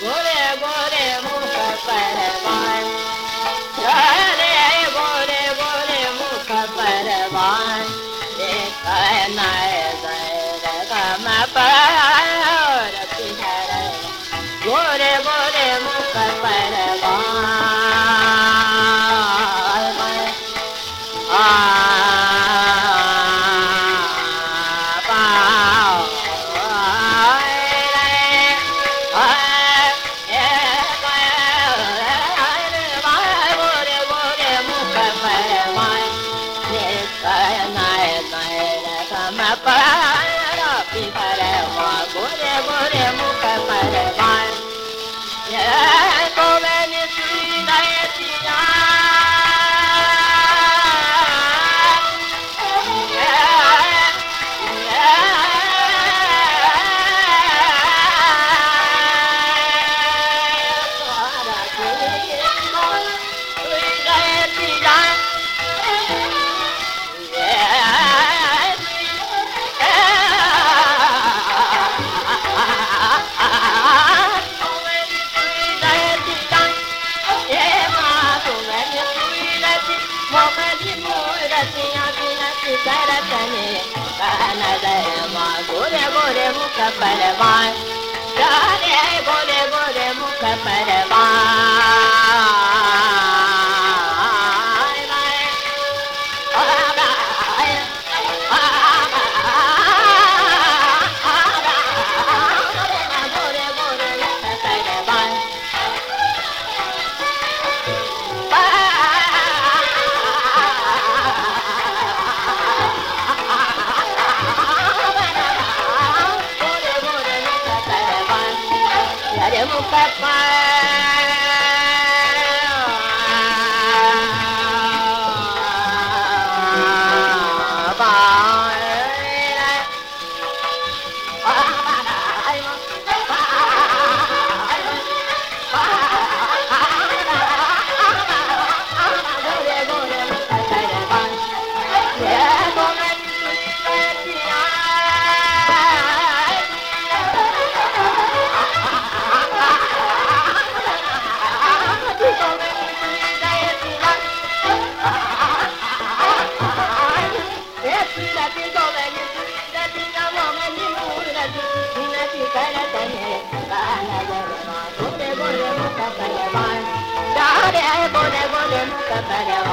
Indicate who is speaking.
Speaker 1: गोरे गोरे Shakira. Shri दया गोरे गोरे मुख परवान रे गोरे गोरे Peppa! Bye.